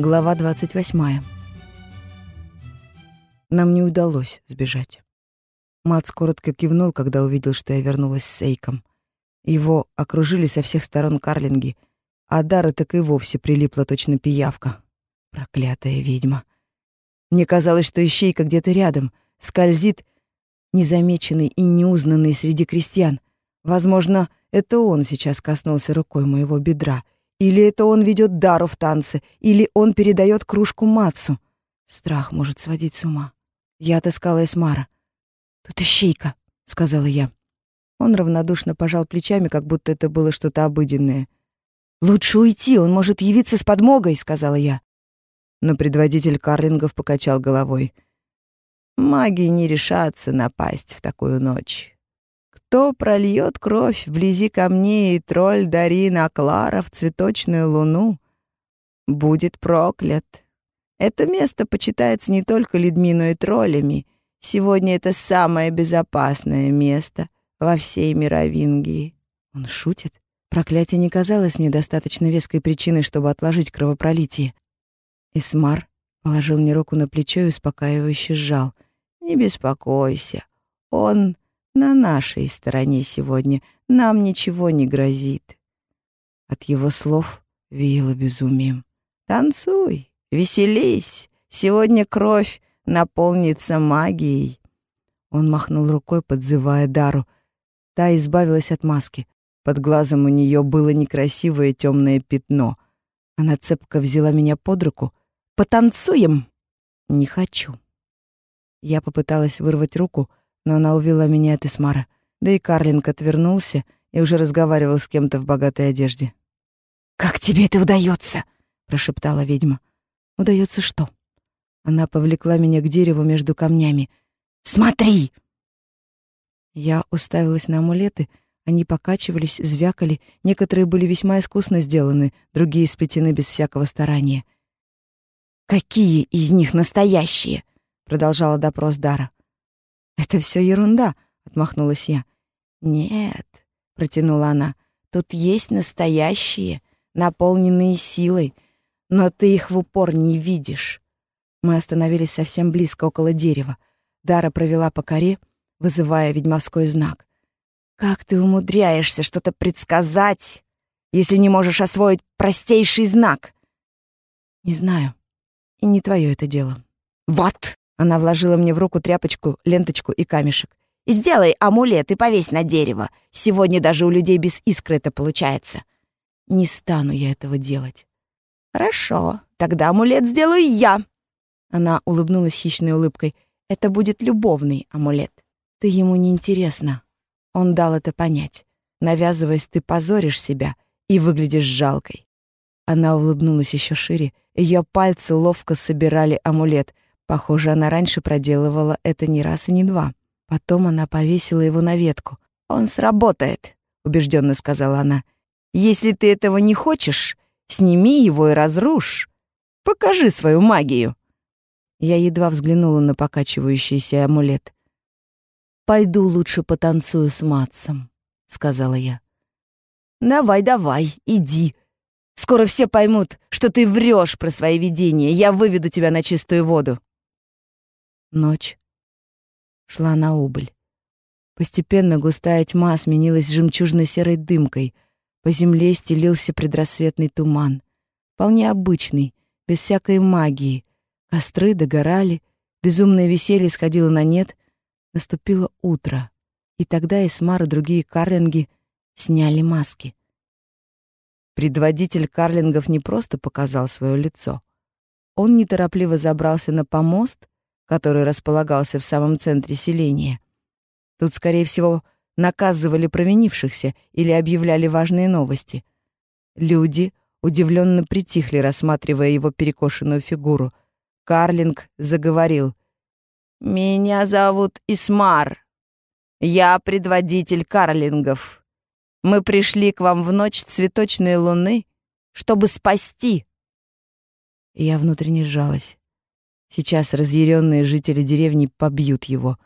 Глава 28. Нам не удалось сбежать. Мац коротко кивнул, когда увидел, что я вернулась с Эйком. Его окружили со всех сторон карлинги, а Дара так и вовсе прилипла точно пиявка. Проклятая ведьма. Мне казалось, что ищейка где-то рядом, скользит, незамеченный и неузнанный среди крестьян. Возможно, это он сейчас коснулся рукой моего бедра — или это он ведет Дару в танце, или он передает кружку Мацу. Страх может сводить с ума. Я отыскала Эсмара. «Тут ищейка», — сказала я. Он равнодушно пожал плечами, как будто это было что-то обыденное. «Лучше уйти, он может явиться с подмогой», — сказала я. Но предводитель карлингов покачал головой. «Маги не решатся напасть в такую ночь. Кто прольет кровь вблизи камней и тролль Дарина Клара в цветочную луну, будет проклят. Это место почитается не только людьми, но и троллями. Сегодня это самое безопасное место во всей Мировингии. Он шутит? Проклятие не казалось мне достаточно веской причиной, чтобы отложить кровопролитие. Исмар положил мне руку на плечо и успокаивающе сжал. «Не беспокойся. Он на нашей стороне сегодня. Нам ничего не грозит. От его слов веяло безумием. Танцуй, веселись. Сегодня кровь наполнится магией. Он махнул рукой, подзывая Дару. Та избавилась от маски. Под глазом у нее было некрасивое темное пятно. Она цепко взяла меня под руку. «Потанцуем!» «Не хочу». Я попыталась вырвать руку, но она увела меня от Исмара. Да и Карлинг отвернулся и уже разговаривал с кем-то в богатой одежде. «Как тебе это удается?» — прошептала ведьма. «Удается что?» Она повлекла меня к дереву между камнями. «Смотри!» Я уставилась на амулеты. Они покачивались, звякали. Некоторые были весьма искусно сделаны, другие сплетены без всякого старания. «Какие из них настоящие?» — продолжала допрос Дара. «Это все ерунда», — отмахнулась я. «Нет», — протянула она, — «тут есть настоящие, наполненные силой, но ты их в упор не видишь». Мы остановились совсем близко, около дерева. Дара провела по коре, вызывая ведьмовской знак. «Как ты умудряешься что-то предсказать, если не можешь освоить простейший знак?» «Не знаю. И не твое это дело». «Вот!» Она вложила мне в руку тряпочку, ленточку и камешек. «Сделай амулет и повесь на дерево. Сегодня даже у людей без искры это получается». «Не стану я этого делать». «Хорошо, тогда амулет сделаю я». Она улыбнулась хищной улыбкой. «Это будет любовный амулет. Ты ему не интересна». Он дал это понять. Навязываясь, ты позоришь себя и выглядишь жалкой. Она улыбнулась еще шире. Ее пальцы ловко собирали амулет — Похоже, она раньше проделывала это не раз и не два. Потом она повесила его на ветку. «Он сработает», — убежденно сказала она. «Если ты этого не хочешь, сними его и разрушь. Покажи свою магию». Я едва взглянула на покачивающийся амулет. «Пойду лучше потанцую с Матсом», — сказала я. «Давай, давай, иди. Скоро все поймут, что ты врешь про свои видения. Я выведу тебя на чистую воду». Ночь шла на убыль. Постепенно густая тьма сменилась жемчужно-серой дымкой. По земле стелился предрассветный туман. Вполне обычный, без всякой магии. Костры догорали, безумное веселье сходило на нет. Наступило утро. И тогда Эсмар и другие карлинги сняли маски. Предводитель карлингов не просто показал свое лицо. Он неторопливо забрался на помост который располагался в самом центре селения. Тут, скорее всего, наказывали провинившихся или объявляли важные новости. Люди удивленно притихли, рассматривая его перекошенную фигуру. Карлинг заговорил. «Меня зовут Исмар. Я предводитель карлингов. Мы пришли к вам в ночь цветочной луны, чтобы спасти». Я внутренне сжалась. Сейчас разъяренные жители деревни побьют его.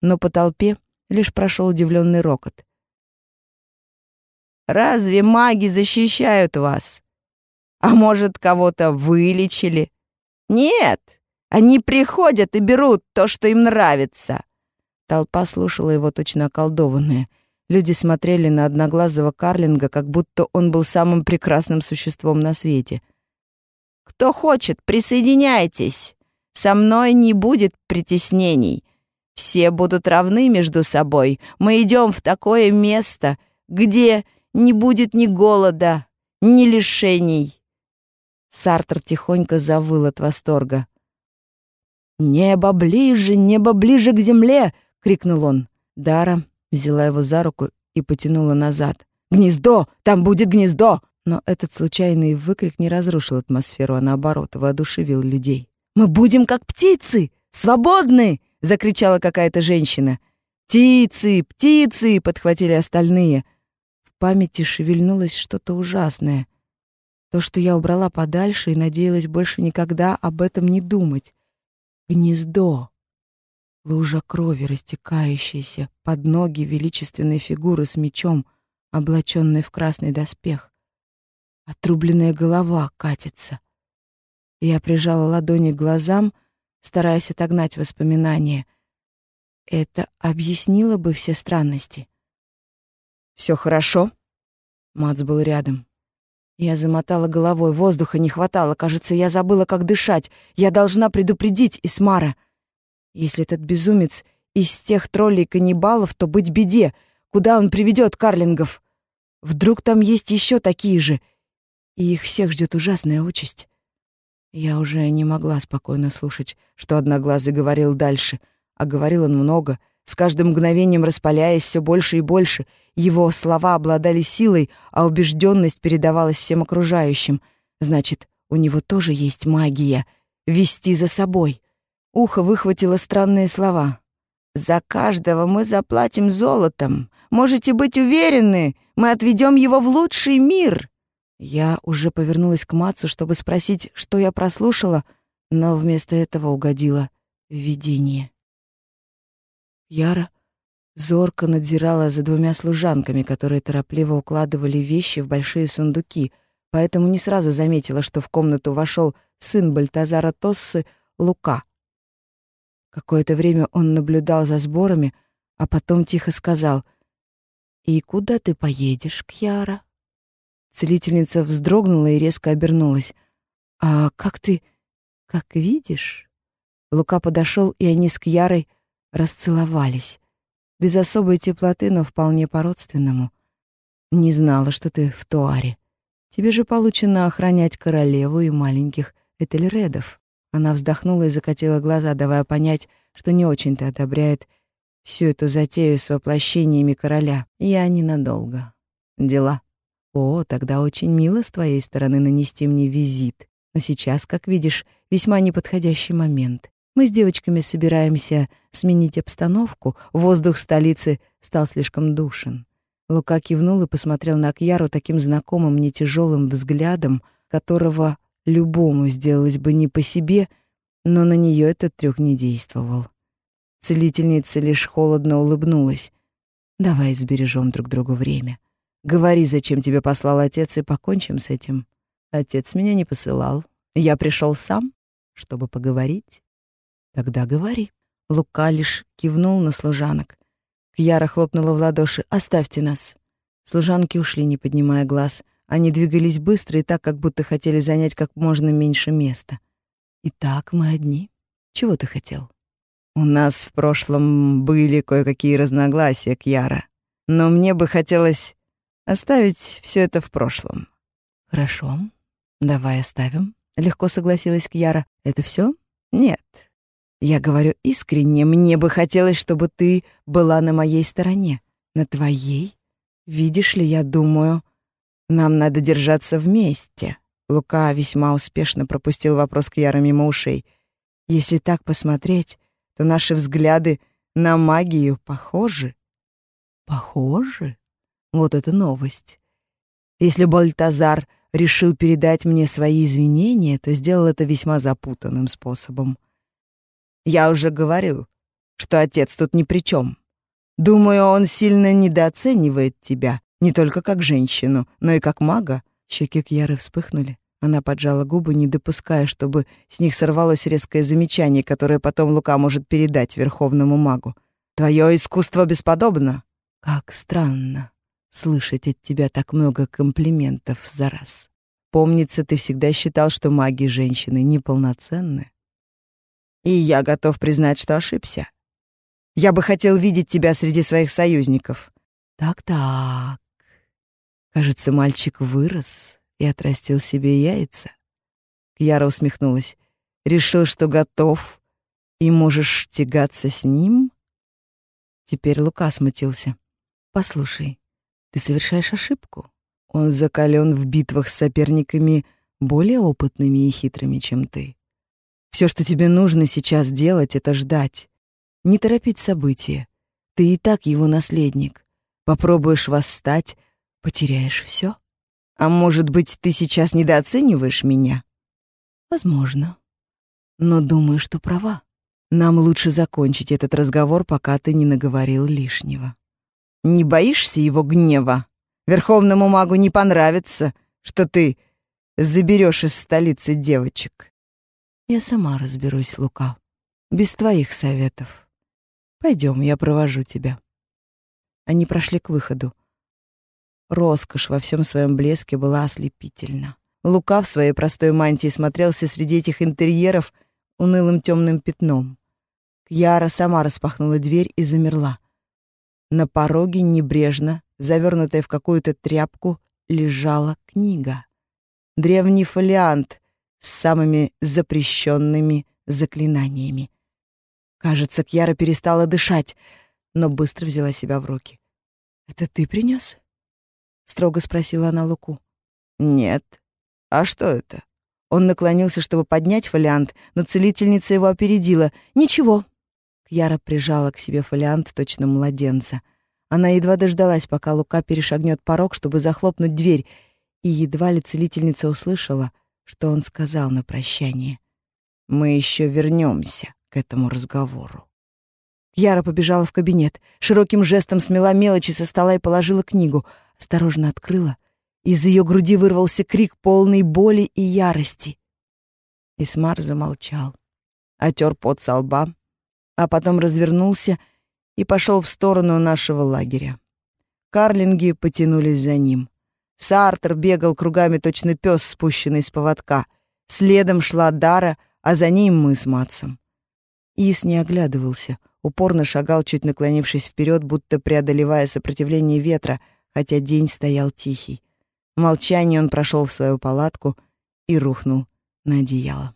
Но по толпе лишь прошел удивленный рокот. «Разве маги защищают вас? А может, кого-то вылечили? Нет, они приходят и берут то, что им нравится. Толпа слушала его точно околдованная. Люди смотрели на одноглазого карлинга, как будто он был самым прекрасным существом на свете. «Кто хочет, присоединяйтесь. Со мной не будет притеснений. Все будут равны между собой. Мы идем в такое место, где не будет ни голода, ни лишений». Сартер тихонько завыл от восторга. «Небо ближе, небо ближе к земле!» — крикнул он. Дара взяла его за руку и потянула назад. «Гнездо! Там будет гнездо!» Но этот случайный выкрик не разрушил атмосферу, а наоборот, воодушевил людей. «Мы будем как птицы! Свободны!» — закричала какая-то женщина. «Птицы! Птицы!» — подхватили остальные. В памяти шевельнулось что-то ужасное. То, что я убрала подальше и надеялась больше никогда об этом не думать. Гнездо. Лужа крови, растекающаяся под ноги величественной фигуры с мечом, облаченной в красный доспех. Отрубленная голова катится. Я прижала ладони к глазам, стараясь отогнать воспоминания. Это объяснило бы все странности. Все хорошо?» Мац был рядом. Я замотала головой, воздуха не хватало. Кажется, я забыла, как дышать. Я должна предупредить Исмара. Если этот безумец из тех троллей-каннибалов, то быть беде. Куда он приведет карлингов? Вдруг там есть еще такие же, и их всех ждет ужасная участь. Я уже не могла спокойно слушать, что Одноглазый говорил дальше, а говорил он много — с каждым мгновением распаляясь все больше и больше. Его слова обладали силой, а убежденность передавалась всем окружающим. Значит, у него тоже есть магия. Вести за собой. Ухо выхватило странные слова. «За каждого мы заплатим золотом. Можете быть уверены, мы отведем его в лучший мир». Я уже повернулась к Мацу, чтобы спросить, что я прослушала, но вместо этого угодила в видение. Яра зорко надзирала за двумя служанками, которые торопливо укладывали вещи в большие сундуки, поэтому не сразу заметила, что в комнату вошел сын Бальтазара Тоссы Лука. Какое-то время он наблюдал за сборами, а потом тихо сказал «И куда ты поедешь, Кьяра?» Целительница вздрогнула и резко обернулась. «А как ты... как видишь?» Лука подошел, и они с Кьярой расцеловались. Без особой теплоты, но вполне по-родственному. Не знала, что ты в Туаре. Тебе же получено охранять королеву и маленьких Этельредов. Она вздохнула и закатила глаза, давая понять, что не очень-то одобряет всю эту затею с воплощениями короля. Я ненадолго. Дела. О, тогда очень мило с твоей стороны нанести мне визит. Но сейчас, как видишь, весьма неподходящий момент. Мы с девочками собираемся сменить обстановку. Воздух столицы стал слишком душен. Лука кивнул и посмотрел на Кьяру таким знакомым мне тяжелым взглядом, которого любому сделалось бы не по себе, но на нее этот трюк не действовал. Целительница лишь холодно улыбнулась. «Давай сбережем друг другу время. Говори, зачем тебе послал отец, и покончим с этим». «Отец меня не посылал. Я пришел сам, чтобы поговорить». «Тогда говори». Лука лишь кивнул на служанок. Кьяра хлопнула в ладоши. «Оставьте нас». Служанки ушли, не поднимая глаз. Они двигались быстро и так, как будто хотели занять как можно меньше места. «Итак, мы одни. Чего ты хотел?» «У нас в прошлом были кое-какие разногласия, Кьяра. Но мне бы хотелось оставить все это в прошлом». «Хорошо. Давай оставим», — легко согласилась Кьяра. «Это все? «Нет. Я говорю искренне, мне бы хотелось, чтобы ты была на моей стороне. На твоей? Видишь ли, я думаю, нам надо держаться вместе. Лука весьма успешно пропустил вопрос к Яре мимо ушей. Если так посмотреть, то наши взгляды на магию похожи. Похожи? Вот это новость. Если Бальтазар решил передать мне свои извинения, то сделал это весьма запутанным способом. Я уже говорил, что отец тут ни при чем. Думаю, он сильно недооценивает тебя, не только как женщину, но и как мага. Щеки Кьяры вспыхнули. Она поджала губы, не допуская, чтобы с них сорвалось резкое замечание, которое потом Лука может передать верховному магу. «Твое искусство бесподобно!» «Как странно слышать от тебя так много комплиментов за раз. Помнится, ты всегда считал, что маги женщины неполноценны. И я готов признать, что ошибся. Я бы хотел видеть тебя среди своих союзников». «Так-так. Кажется, мальчик вырос и отрастил себе яйца. Кьяра усмехнулась. Решил, что готов, и можешь тягаться с ним? Теперь Лука смутился. Послушай, ты совершаешь ошибку. Он закален в битвах с соперниками более опытными и хитрыми, чем ты. Все, что тебе нужно сейчас делать, это ждать. Не торопить события. Ты и так его наследник. Попробуешь восстать, потеряешь все. А может быть, ты сейчас недооцениваешь меня? Возможно. Но думаю, что права. Нам лучше закончить этот разговор, пока ты не наговорил лишнего. Не боишься его гнева? Верховному магу не понравится, что ты заберешь из столицы девочек. Я сама разберусь, Лука. Без твоих советов. Пойдем, я провожу тебя. Они прошли к выходу. Роскошь во всем своем блеске была ослепительна. Лука в своей простой мантии смотрелся среди этих интерьеров унылым темным пятном. Кьяра сама распахнула дверь и замерла. На пороге небрежно, завернутая в какую-то тряпку, лежала книга. Древний фолиант с самыми запрещенными заклинаниями. Кажется, Кьяра перестала дышать, но быстро взяла себя в руки. «Это ты принес? — строго спросила она Луку. «Нет. А что это?» Он наклонился, чтобы поднять фолиант, но целительница его опередила. «Ничего». Кьяра прижала к себе фолиант точно младенца. Она едва дождалась, пока Лука перешагнет порог, чтобы захлопнуть дверь, и едва ли целительница услышала, что он сказал на прощание. «Мы еще вернемся к этому разговору». Кьяра побежала в кабинет, широким жестом смела мелочи со стола и положила книгу — осторожно открыла. Из ее груди вырвался крик полной боли и ярости. Исмар замолчал, отер пот со лба, а потом развернулся и пошел в сторону нашего лагеря. Карлинги потянулись за ним. Сартер бегал кругами точно пес, спущенный с поводка. Следом шла Дара, а за ним мы с Матсом. Ис не оглядывался, упорно шагал, чуть наклонившись вперед, будто преодолевая сопротивление ветра, хотя день стоял тихий. В молчании он прошел в свою палатку и рухнул на одеяло.